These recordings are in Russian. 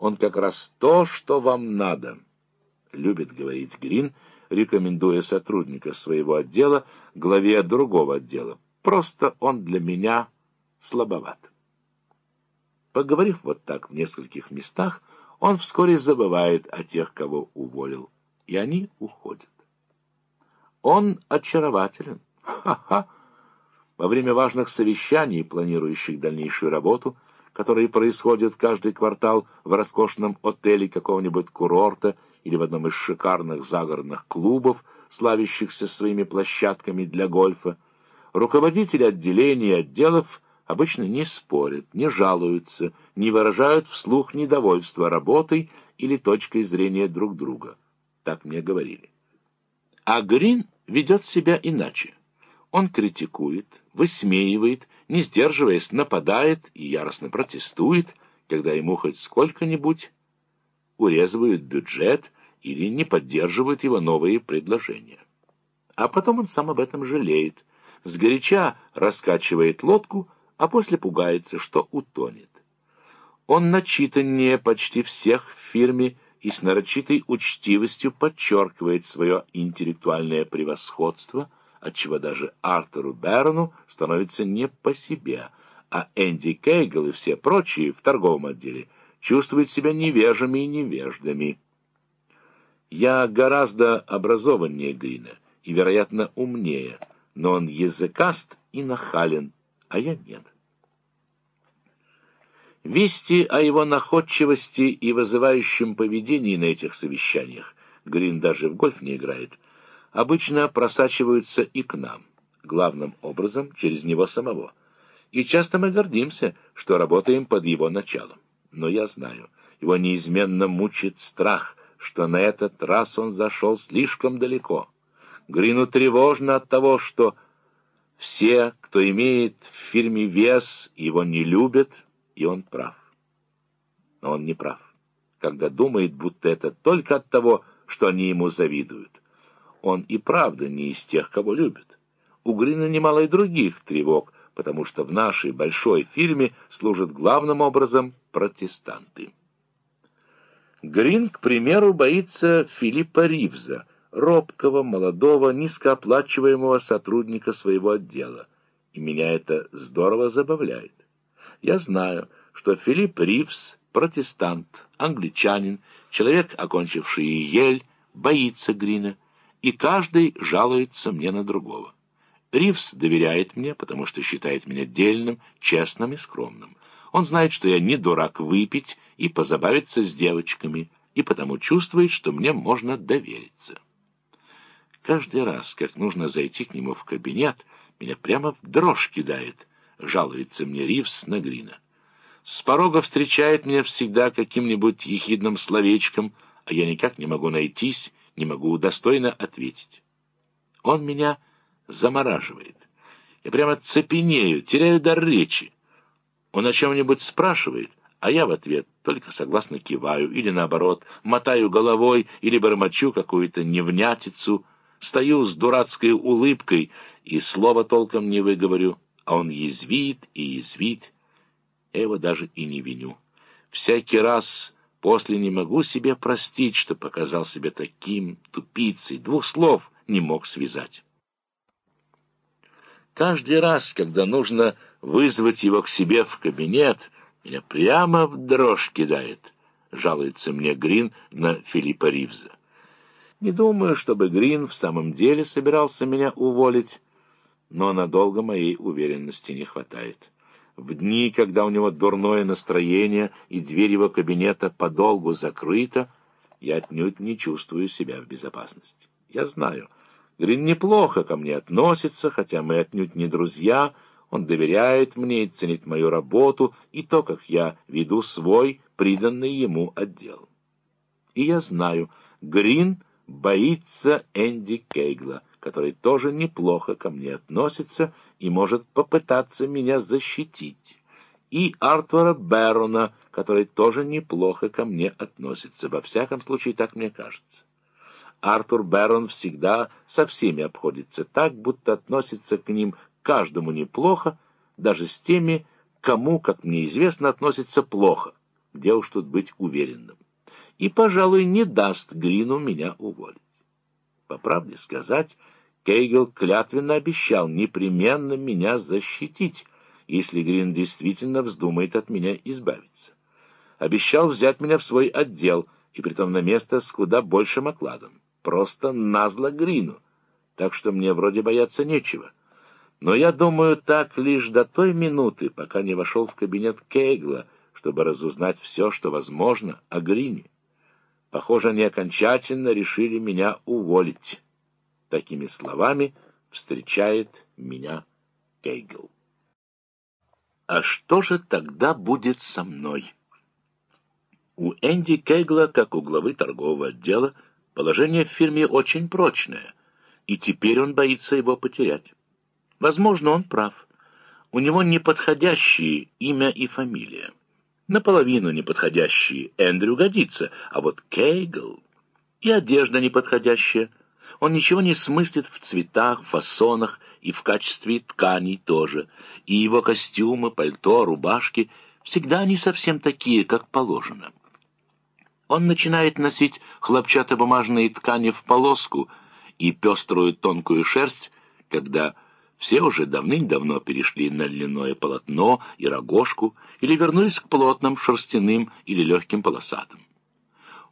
Он как раз то, что вам надо, — любит говорить Грин, рекомендуя сотрудника своего отдела главе другого отдела. Просто он для меня слабоват. Поговорив вот так в нескольких местах, он вскоре забывает о тех, кого уволил, и они уходят. Он очарователен. Ха-ха! Во время важных совещаний, планирующих дальнейшую работу, которые происходят каждый квартал в роскошном отеле какого-нибудь курорта или в одном из шикарных загородных клубов, славящихся своими площадками для гольфа, руководители отделений и отделов обычно не спорят, не жалуются, не выражают вслух недовольства работой или точкой зрения друг друга. Так мне говорили. А Грин ведет себя иначе. Он критикует, высмеивает, не сдерживаясь, нападает и яростно протестует, когда ему хоть сколько-нибудь урезывают бюджет или не поддерживают его новые предложения. А потом он сам об этом жалеет, сгоряча раскачивает лодку, а после пугается, что утонет. Он начитаннее почти всех в фирме и с нарочитой учтивостью подчеркивает свое интеллектуальное превосходство – отчего даже Артуру Берну становится не по себе, а Энди Кейгл и все прочие в торговом отделе чувствуют себя невежами и невеждами. Я гораздо образованнее Грина и, вероятно, умнее, но он языкаст и нахален, а я нет. Вести о его находчивости и вызывающем поведении на этих совещаниях Грин даже в гольф не играет — обычно просачиваются и к нам, главным образом через него самого. И часто мы гордимся, что работаем под его началом. Но я знаю, его неизменно мучит страх, что на этот раз он зашел слишком далеко. Грину тревожно от того, что все, кто имеет в фирме вес, его не любят, и он прав. Но он не прав, когда думает, будто это только от того, что они ему завидуют он и правда не из тех, кого любят. У Грина немало и других тревог, потому что в нашей большой фирме служат главным образом протестанты. Грин, к примеру, боится Филиппа Ривза, робкого, молодого, низкооплачиваемого сотрудника своего отдела, и меня это здорово забавляет. Я знаю, что Филипп Ривз — протестант, англичанин, человек, окончивший Ель, боится Грина, и каждый жалуется мне на другого. Ривз доверяет мне, потому что считает меня дельным, честным и скромным. Он знает, что я не дурак выпить и позабавиться с девочками, и потому чувствует, что мне можно довериться. Каждый раз, как нужно зайти к нему в кабинет, меня прямо в дрожь кидает, жалуется мне Ривз на Грина. С порога встречает меня всегда каким-нибудь ехидным словечком, а я никак не могу найтись, не могу достойно ответить. Он меня замораживает. Я прямо цепенею, теряю дар речи. Он о чем-нибудь спрашивает, а я в ответ только согласно киваю или, наоборот, мотаю головой или бормочу какую-то невнятицу, стою с дурацкой улыбкой и слова толком не выговорю, а он язвит и язвит. Я его даже и не виню. Всякий раз После не могу себе простить, что показал себя таким тупицей, двух слов не мог связать. Каждый раз, когда нужно вызвать его к себе в кабинет, меня прямо в дрожь кидает, жалуется мне Грин на Филиппа Ривза. Не думаю, чтобы Грин в самом деле собирался меня уволить, но надолго моей уверенности не хватает. В дни, когда у него дурное настроение и дверь его кабинета подолгу закрыта, я отнюдь не чувствую себя в безопасности. Я знаю, Грин неплохо ко мне относится, хотя мы отнюдь не друзья, он доверяет мне и ценит мою работу и то, как я веду свой, приданный ему отдел. И я знаю, Грин боится Энди Кейгла — который тоже неплохо ко мне относится и может попытаться меня защитить, и Артура Бэрона, который тоже неплохо ко мне относится. Во всяком случае, так мне кажется. Артур Бэрон всегда со всеми обходится так, будто относится к ним каждому неплохо, даже с теми, кому, как мне известно, относится плохо. где уж тут быть уверенным. И, пожалуй, не даст Грину меня уволить. По правде сказать, Кейгел клятвенно обещал непременно меня защитить, если Грин действительно вздумает от меня избавиться. Обещал взять меня в свой отдел, и притом на место с куда большим окладом. Просто назло Грину. Так что мне вроде бояться нечего. Но я думаю так лишь до той минуты, пока не вошел в кабинет Кейгла, чтобы разузнать все, что возможно, о Грине. Похоже, они окончательно решили меня уволить. Такими словами встречает меня Кейгл. А что же тогда будет со мной? У Энди Кейгла, как у главы торгового отдела, положение в фирме очень прочное, и теперь он боится его потерять. Возможно, он прав. У него неподходящие имя и фамилия. Наполовину неподходящие Эндрю годится, а вот Кейгл и одежда неподходящая. Он ничего не смыслит в цветах, фасонах и в качестве тканей тоже. И его костюмы, пальто, рубашки всегда не совсем такие, как положено. Он начинает носить хлопчатобумажные ткани в полоску и пеструю тонкую шерсть, когда все уже давным-давно перешли на льняное полотно и рогожку или вернулись к плотным шерстяным или легким полосатым.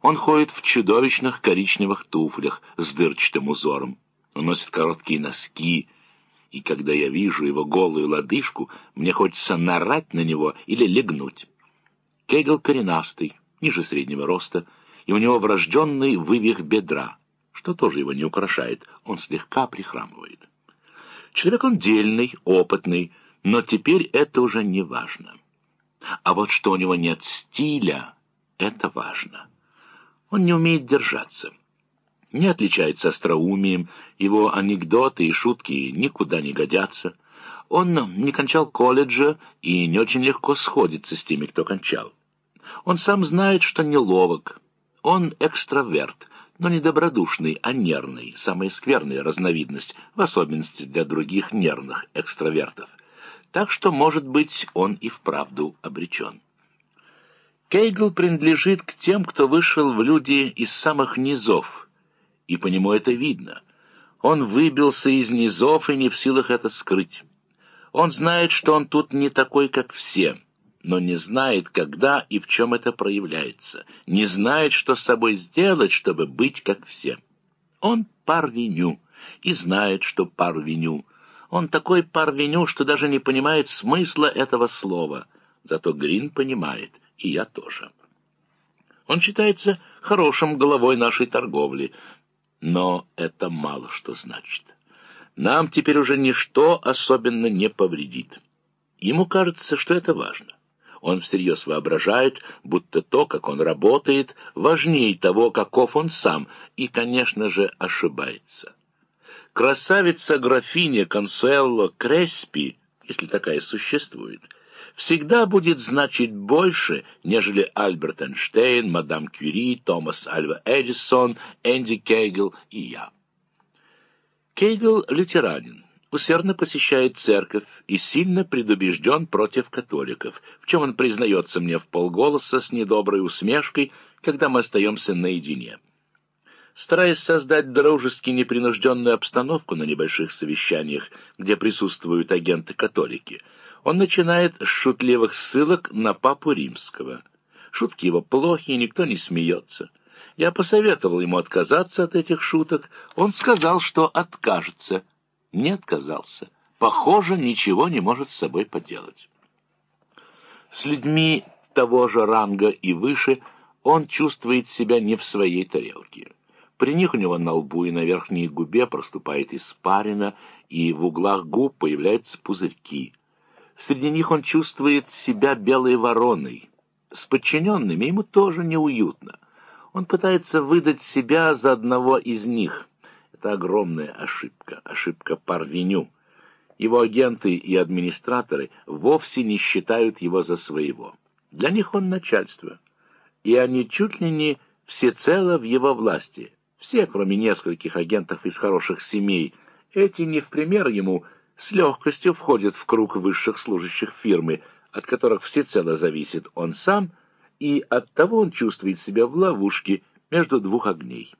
Он ходит в чудовищных коричневых туфлях с дырчатым узором. Носит короткие носки, и когда я вижу его голую лодыжку, мне хочется нарать на него или легнуть. Кегел коренастый, ниже среднего роста, и у него врожденный вывих бедра, что тоже его не украшает, он слегка прихрамывает. Человек он дельный, опытный, но теперь это уже не важно. А вот что у него нет стиля, это важно. Он не умеет держаться. Не отличается остроумием, его анекдоты и шутки никуда не годятся. Он не кончал колледжа и не очень легко сходится с теми, кто кончал. Он сам знает, что неловок. Он экстраверт, но не добродушный, а нервный, самая скверная разновидность, в особенности для других нервных экстравертов. Так что, может быть, он и вправду обречен. Кейгл принадлежит к тем, кто вышел в люди из самых низов, и по нему это видно. Он выбился из низов и не в силах это скрыть. Он знает, что он тут не такой, как все — но не знает, когда и в чем это проявляется, не знает, что с собой сделать, чтобы быть как все. Он парвеню и знает, что парвеню. Он такой парвеню, что даже не понимает смысла этого слова. Зато Грин понимает, и я тоже. Он считается хорошим головой нашей торговли, но это мало что значит. Нам теперь уже ничто особенно не повредит. Ему кажется, что это важно. Он всерьез воображает, будто то, как он работает, важнее того, каков он сам, и, конечно же, ошибается. Красавица-графиня Консуэлло Креспи, если такая существует, всегда будет значить больше, нежели Альберт Эйнштейн, мадам Кюри, Томас Альва Эдисон, Энди Кейгл и я. Кейгл — лютеранин усердно посещает церковь и сильно предубежден против католиков, в чем он признается мне в полголоса с недоброй усмешкой, когда мы остаемся наедине. Стараясь создать дружески непринужденную обстановку на небольших совещаниях, где присутствуют агенты-католики, он начинает с шутливых ссылок на папу римского. Шутки его плохи, никто не смеется. Я посоветовал ему отказаться от этих шуток. Он сказал, что откажется — не отказался. Похоже, ничего не может с собой поделать. С людьми того же ранга и выше он чувствует себя не в своей тарелке. При них у него на лбу и на верхней губе проступает испарина, и в углах губ появляются пузырьки. Среди них он чувствует себя белой вороной. С подчиненными ему тоже неуютно. Он пытается выдать себя за одного из них. Это огромная ошибка, ошибка Парвеню. Его агенты и администраторы вовсе не считают его за своего. Для них он начальство. И они чуть ли не всецело в его власти. Все, кроме нескольких агентов из хороших семей, эти не в пример ему с легкостью входят в круг высших служащих фирмы, от которых всецело зависит он сам и оттого он чувствует себя в ловушке между двух огней.